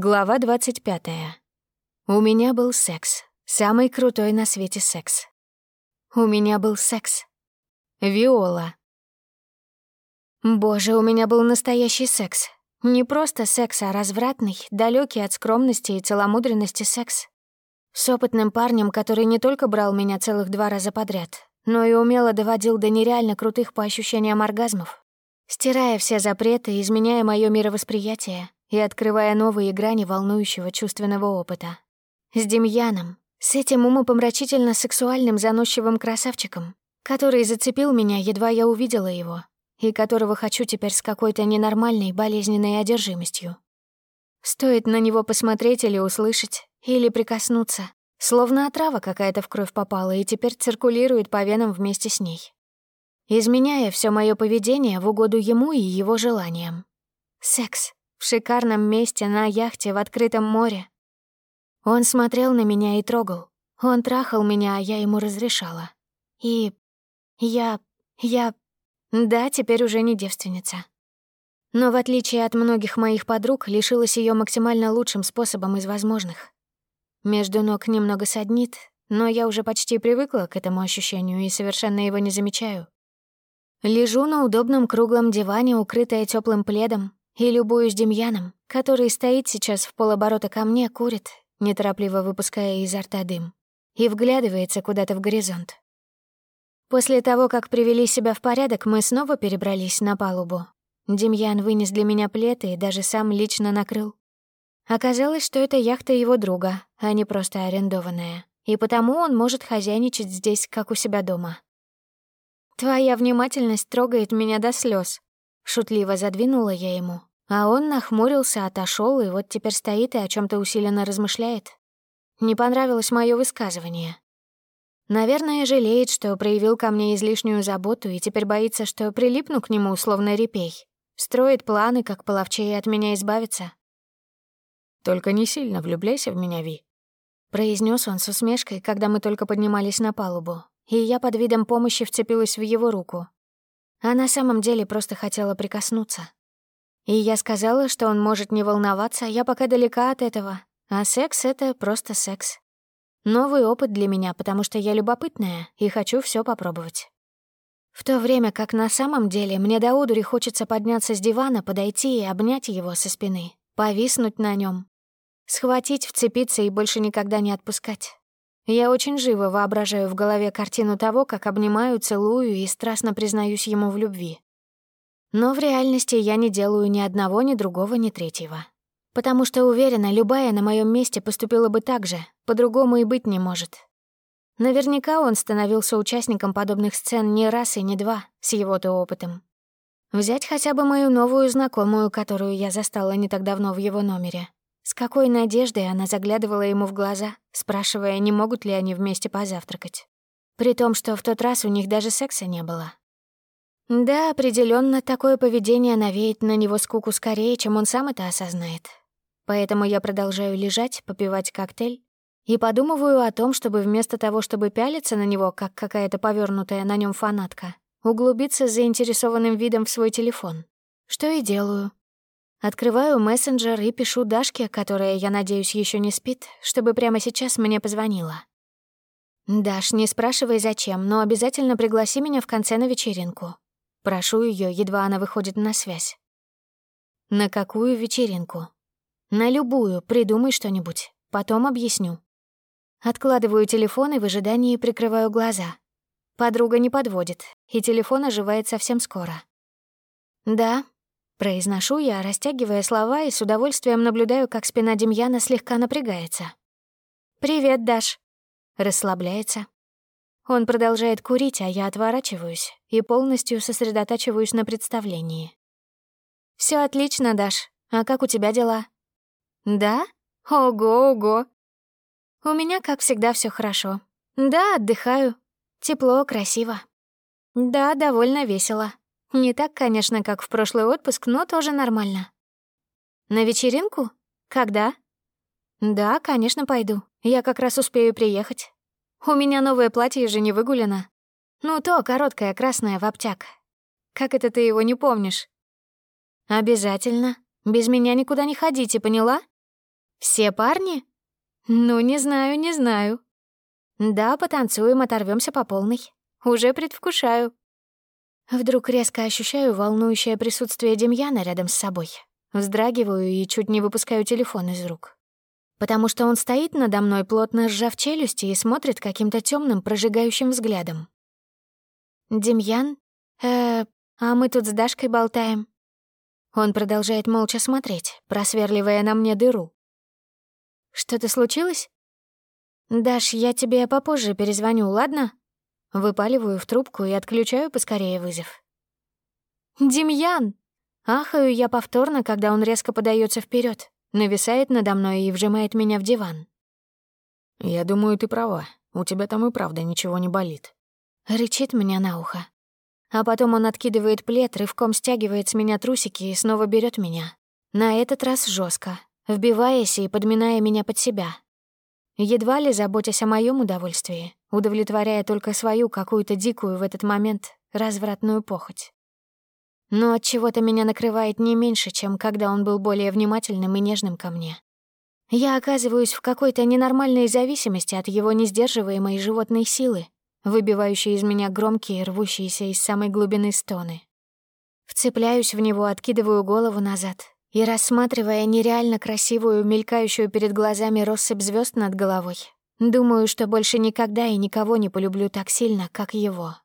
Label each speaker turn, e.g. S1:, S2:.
S1: Глава 25. У меня был секс. Самый крутой на свете секс. У меня был секс. Виола. Боже, у меня был настоящий секс. Не просто секс, а развратный, далекий от скромности и целомудренности секс. С опытным парнем, который не только брал меня целых два раза подряд, но и умело доводил до нереально крутых по ощущениям оргазмов, стирая все запреты, изменяя мое мировосприятие и открывая новые грани волнующего чувственного опыта. С Демьяном, с этим умопомрачительно сексуальным заносчивым красавчиком, который зацепил меня, едва я увидела его, и которого хочу теперь с какой-то ненормальной болезненной одержимостью. Стоит на него посмотреть или услышать, или прикоснуться, словно отрава какая-то в кровь попала и теперь циркулирует по венам вместе с ней, изменяя все мое поведение в угоду ему и его желаниям. Секс в шикарном месте на яхте в открытом море. Он смотрел на меня и трогал. Он трахал меня, а я ему разрешала. И я... я... Да, теперь уже не девственница. Но в отличие от многих моих подруг, лишилась ее максимально лучшим способом из возможных. Между ног немного саднит, но я уже почти привыкла к этому ощущению и совершенно его не замечаю. Лежу на удобном круглом диване, укрытая теплым пледом, и любуюсь Демьяном, который стоит сейчас в полоборота ко мне, курит, неторопливо выпуская изо рта дым, и вглядывается куда-то в горизонт. После того, как привели себя в порядок, мы снова перебрались на палубу. Демьян вынес для меня плед и даже сам лично накрыл. Оказалось, что это яхта его друга, а не просто арендованная, и потому он может хозяйничать здесь, как у себя дома. «Твоя внимательность трогает меня до слез, шутливо задвинула я ему, а он нахмурился, отошел и вот теперь стоит и о чем то усиленно размышляет. Не понравилось мое высказывание. Наверное, жалеет, что проявил ко мне излишнюю заботу и теперь боится, что прилипну к нему условно репей. Строит планы, как половчее от меня избавиться.
S2: «Только не сильно влюбляйся в меня, Ви», —
S1: произнес он с усмешкой, когда мы только поднимались на палубу, и я под видом помощи вцепилась в его руку. А на самом деле просто хотела прикоснуться. И я сказала, что он может не волноваться, я пока далека от этого. А секс — это просто секс. Новый опыт для меня, потому что я любопытная и хочу все попробовать. В то время как на самом деле мне до одури хочется подняться с дивана, подойти и обнять его со спины, повиснуть на нем, схватить, вцепиться и больше никогда не отпускать. Я очень живо воображаю в голове картину того, как обнимаю, целую и страстно признаюсь ему в любви. Но в реальности я не делаю ни одного, ни другого, ни третьего. Потому что уверена, любая на моем месте поступила бы так же, по-другому и быть не может. Наверняка он становился участником подобных сцен не раз и не два, с его-то опытом. Взять хотя бы мою новую знакомую, которую я застала не так давно в его номере. С какой надеждой она заглядывала ему в глаза, спрашивая, не могут ли они вместе позавтракать. При том, что в тот раз у них даже секса не было. Да, определенно такое поведение навеет на него скуку скорее, чем он сам это осознает. Поэтому я продолжаю лежать, попивать коктейль и подумываю о том, чтобы вместо того, чтобы пялиться на него, как какая-то повернутая на нем фанатка, углубиться с заинтересованным видом в свой телефон. Что и делаю. Открываю мессенджер и пишу Дашке, которая, я надеюсь, еще не спит, чтобы прямо сейчас мне позвонила. «Даш, не спрашивай, зачем, но обязательно пригласи меня в конце на вечеринку. Прошу ее, едва она выходит на связь. На какую вечеринку? На любую, придумай что-нибудь. Потом объясню. Откладываю телефон и в ожидании прикрываю глаза. Подруга не подводит, и телефон оживает совсем скоро. «Да», — произношу я, растягивая слова и с удовольствием наблюдаю, как спина Демьяна слегка напрягается. «Привет, Даш», — расслабляется. Он продолжает курить, а я отворачиваюсь и полностью сосредотачиваюсь на представлении. Все отлично, Даш. А как у тебя дела?» «Да? Ого-ого!» «У меня, как всегда, все хорошо. Да, отдыхаю. Тепло, красиво. Да, довольно весело. Не так, конечно, как в прошлый отпуск, но тоже нормально. На вечеринку? Когда? Да, конечно, пойду. Я как раз успею приехать. У меня новое платье же не выгулено. Ну, то короткое красное в обтяг. Как это ты его не помнишь? Обязательно. Без меня никуда не ходите, поняла? Все парни? Ну, не знаю, не знаю. Да, потанцуем, оторвемся по полной. Уже предвкушаю. Вдруг резко ощущаю волнующее присутствие Демьяна рядом с собой. Вздрагиваю и чуть не выпускаю телефон из рук. Потому что он стоит надо мной, плотно сжав челюсти и смотрит каким-то темным прожигающим взглядом. «Демьян? Э, а мы тут с Дашкой болтаем». Он продолжает молча смотреть, просверливая на мне дыру. «Что-то случилось?» «Даш, я тебе попозже перезвоню, ладно?» Выпаливаю в трубку и отключаю поскорее вызов. «Демьян!» Ахаю я повторно, когда он резко подается вперед, нависает надо мной и вжимает меня в диван.
S2: «Я думаю, ты права. У тебя там и правда ничего не болит».
S1: Рычит мне на ухо. А потом он откидывает плед, рывком стягивает с меня трусики и снова берет меня. На этот раз жестко, вбиваясь и подминая меня под себя. Едва ли заботясь о моем удовольствии, удовлетворяя только свою какую-то дикую в этот момент развратную похоть. Но от чего-то меня накрывает не меньше, чем когда он был более внимательным и нежным ко мне. Я оказываюсь в какой-то ненормальной зависимости от его несдерживаемой животной силы, выбивающей из меня громкие, рвущиеся из самой глубины стоны. Вцепляюсь в него, откидываю голову назад и, рассматривая нереально красивую, мелькающую перед глазами россыпь звезд над головой, думаю, что больше никогда и никого не полюблю так сильно, как его.